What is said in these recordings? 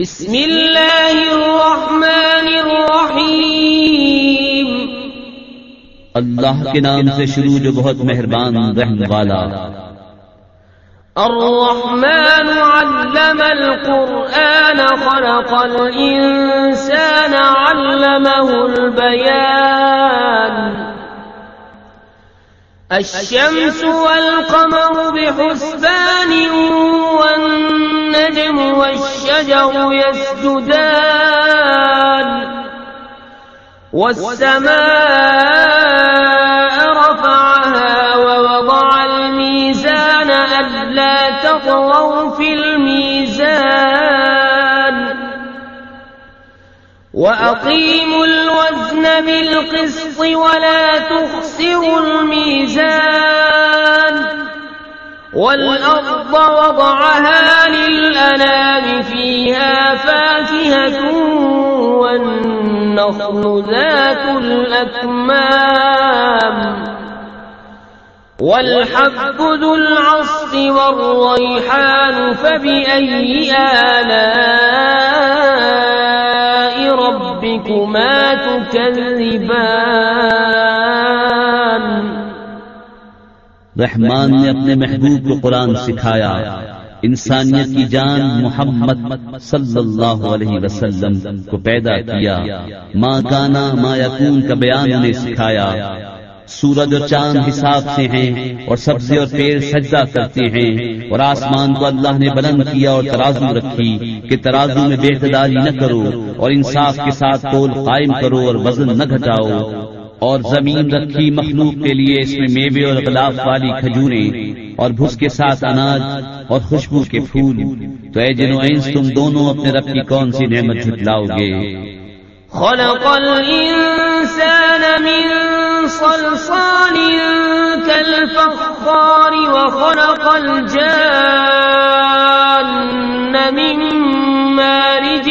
بسم اللہ الرحمن الرحیم اللہ کے نام سے شروع جو بہت مہربان رحم والا. الرحمن علم القرآن خلق الإنسان علمه البيان. الشمس والقمر بحسبان والنجم والشجر يسجدان والسماء رفعها ووضع الميزان ألا تطغوا في الميزان وأقيموا الوزن بالقسط ولا تخسروا الميزان والأرض وضعها للأنام فيها فاكهة والنخل ذات الأكمام والحب ذو العصف والريحان فبأي آلاء ربكما تكذبان رحمان نے اپنے محبوب کو قرآن سکھایا۔ انسانیت کی جان محمد صلی اللہ علیہ وسلم کو پیدا کیا۔ ماں کانا ما یکون کا بیان انہیں سکھایا۔ سورج اور چاند حساب سے ہیں اور سبزے اور پیڑ سجدہ کرتے ہیں۔ اور آسمان کو اللہ نے بلند کیا اور ترازو رکھی کہ ترازو میں بے اعتدالی نہ کرو اور انصاف کے ساتھ تول قائم کرو اور وزن نہ گھٹاؤ۔ اور زمین رکھی مخلوق کے لیے اس میں میوے اور غلاف والی کھجوریں اور بھس کے ساتھ اناج اور خوشبو کے پھول۔ تو اے جنو اینس تم دونوں اپنے رب کی کون سی نعمت جھٹلاؤ گے؟ خلق الإنسان من صلصال كالفخار وخلق الجان من مارج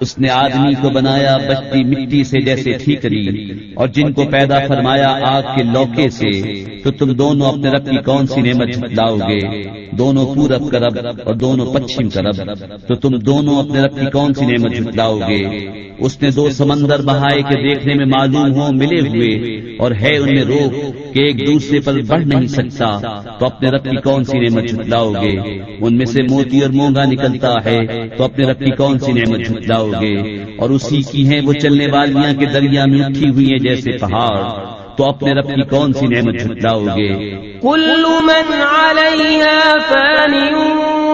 اس نے آدمی کو بنایا بچتی مٹی سے جیسے ٹھیکری، اور جن کو پیدا فرمایا آگ کے لوکے سے، تو تم دونوں اپنے رب کی کون سی نعمت جھٹلاؤ گے؟ دونوں پورب کرب اور دونوں پچھم کرب، تو تم دونوں اپنے رب کی کون سی نعمت جھٹلاؤ گے؟ اس نے دو سمندر بہائے کے دیکھنے میں معلوم ہو ملے ہوئے، اور ہے ان میں روک کہ ایک دوسرے پر بڑھ نہیں سکتا۔ تو اپنے رب کی کون سی نعمت جھٹلاؤ گے ان میں سے موتی اور مونگا نکلتا ہے، تو اپنے رب کی کون سی نعمت جھٹلاؤ گے اور اسی کی ہیں وہ چلنے والیاں کے دریا میں اٹھی ہوئی ہیں جیسے پہاڑ۔ تو اپنے رب کی کون سی نعمت جھٹلاؤ گے كل من عليها فان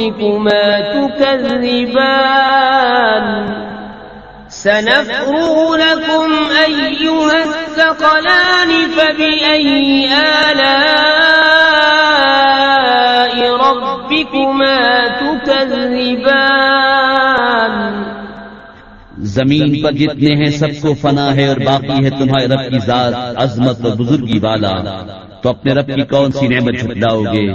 ربكما تكذبان. سنفرغ لكم أيها الثقلان فبأي آلاء ربكما تكذبان؟ زمین پر جتنے ہیں سب کو فنا ہے اور باقی ہے تمہارے رب کی ذات، عظمت اور بزرگی والا۔ تو اپنے رب کی کون سی نعمت جھٹلاؤ گے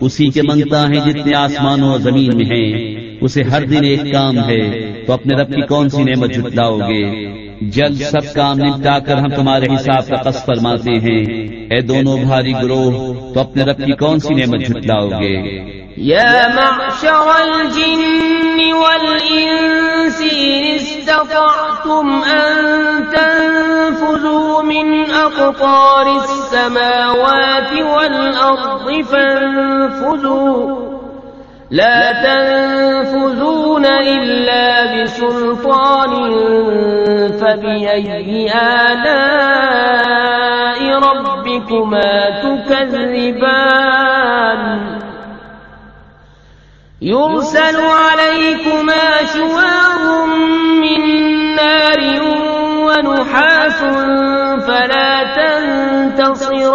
اسی کے منگتا ہے جتنے آسمانوں اور زمین میں ہیں، اسے ہر دن ایک کام ہے، تو اپنے رب کی کون سی نعمت جھٹلاؤ گے جلد سب کام نپٹا کر ہم تمہارے حساب کا قص فرماتے ہیں۔ اے دونوں بھاری گروہ، تو اپنے رب کی کون سی نعمت جھٹلاؤ گے؟ يا معشر الجن والإنس إن استطعتم أن تنفذوا من أقطار السماوات والأرض فانفذوا۔ لا تنفذون إلا بسلطان فبأي آلاء ربكما تكذبان؟ يرسل عليكما شوار من نار ونحاس فلا تنتصران.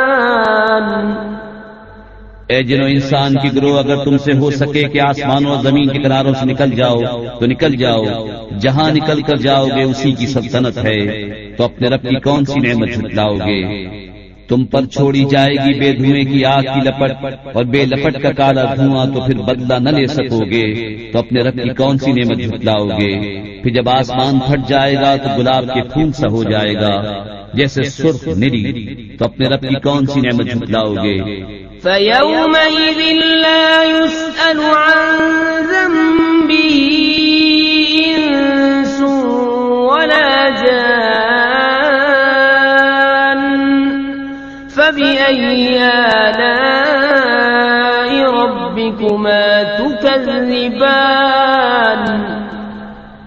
اے جنو انسان کی گروہ اگر تم سے ہو سکے کہ آسمانوں اور زمین کے کناروں سے نکل جاؤ، تو نکل جاؤ، جہاں نکل کر جاؤ گے، اسی کی سلطنت ہے۔ تو اپنے رب کی کون سی نعمت جھٹلاؤ گے؟ تم پر چھوڑی جائے گی بے دھوئیں کی آگ کی لپٹ، اور بے لپٹ کا کالا دھواں تو پھر بدلہ نہ لے سکو گے۔ تو اپنے رب کی کون سی نعمت جھٹلاؤ گے؟ پھر جب آسمان پھٹ جائے گا تو گلاب کے پھول سا ہو جائے گا۔ جیسے سرخ نری، تو اپنے رب کی کون سی نعمت جھٹلاؤ گے؟ فيومئذ لا يسأل عن ذنبه إنس ولا جان ربكما تكذبان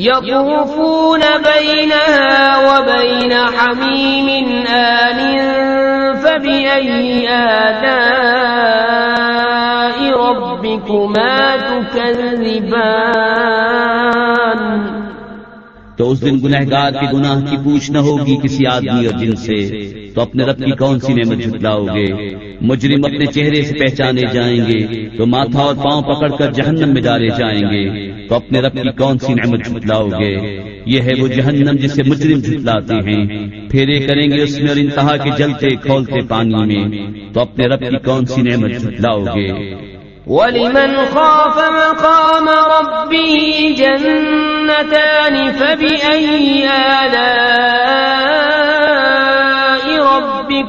يطوفون بينها وبين حميم آن فبأي آلاء ربكما تكذبان؟ تو اس دن گنہگار کے گناہ کی پوچھ نہ ہوگی کسی آدمی اور جن سے تو اپنے رب کی کون سی نعمت جھٹلاؤ گے مجرم اپنے چہرے سے پہچانے جائیں گے، تو ماتھا اور پاؤں پکڑ کر جہنم میں ڈالے جائیں گے، تو اپنے رب کی کون سی نعمت جھٹلاؤ گے یہ ہے وہ جہنم جسے مجرم جھٹلاتے ہیں۔ پھیرے کریں گے اس میں اور انتہا کے جلتے کھولتے پانی میں، تو اپنے رب کی کون سی نعمت جھٹلاؤ گے ولمن خاف مقام ربه جنتان فبأي آلاء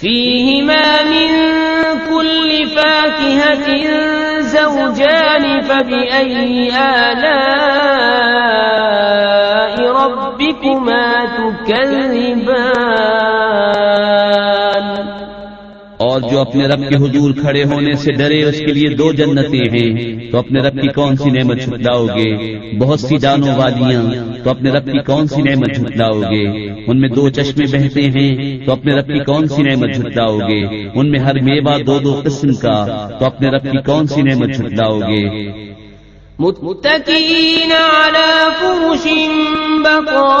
فيهما من كل فاكهة زوجان فبأي آلاء ربكما تكذبان؟ اور جو اپنے رب کے حضور کھڑے ہونے سے ڈرے، اس کے لیے دو جنتیں ہیں۔ تو اپنے رب کی کون سی نعمت چھٹلاؤ گے؟ بہت سی جانوں والیاں تو اپنے رب کی کون سی نعمت چھٹلاؤ گے؟ ان میں دو چشمے بہتے ہیں، تو اپنے رب کی کون سی نعمت چھٹلاؤ گے؟ ان میں ہر میوہ دو دو قسم کا، تو اپنے رب کی کون سی نعمت چھٹلاؤ گے؟ متكئين على فرش بقائنها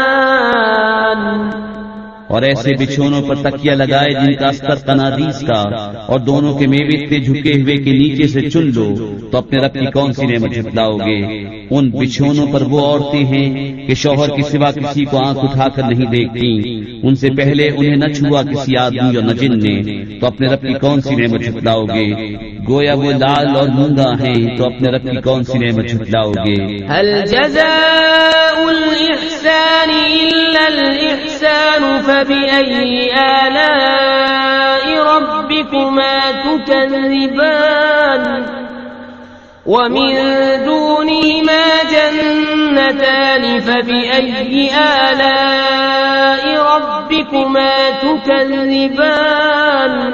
اور ایسے بچھونوں پر تکیا لگائے جن کا استر تنادیس کا اور دونوں کے میوے اتنے جھکے ہوئے کے نیچے سے چن لو تو اپنے رب کی کون سی نعمت جھٹلاؤ گے۔ ان بچھونوں پر وہ عورتیں ہیں کہ شوہر کی سوا کسی کو آنکھ اٹھا کر نہیں دیکھتی ان سے پہلے انہیں نہ چھوا کسی آدمی اور نہ جن نے تو اپنے رب کی کون سی نعمت جھٹلاؤ گے۔ گویا وہ لال اور مونگا ہیں، تو اپنے رب کی کون سی نعمت جھٹلاؤ گے؟ هل جزاء الإحسان إلا الإحسان فبأي آلاء ربكما تكذبان؟ ومن دونهما جنتان فبأي آلاء ربكما تكذبان؟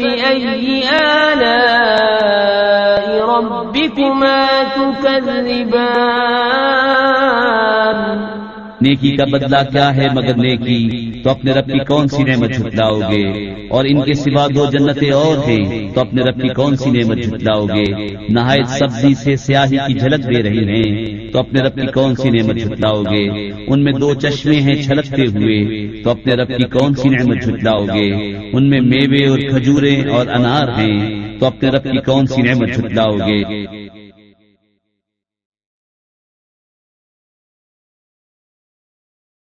فبأي آلاء ربكما تكذبان نیکی کا بدلہ کیا ہے مگر نیکی؟ تو اپنے رب کی کون سی نعمت جھٹلاؤ گے اور ان کے سوا دو جنتیں اور ہیں، تو اپنے رب کی کون سی نعمت جھٹلاؤ گے نہایت سبزی سے سیاہی کی جھلک دے رہی ہیں۔ تو اپنے رب کی کون سی نعمت جھٹلاؤ گے ان میں دو چشمے ہیں چھلکتے ہوئے، تو اپنے رب کی کون سی نعمت جھٹلاؤ گے ان میں میوے اور کھجورے اور انار ہیں، تو اپنے رب کی کون سی نعمت جھٹلاؤ گے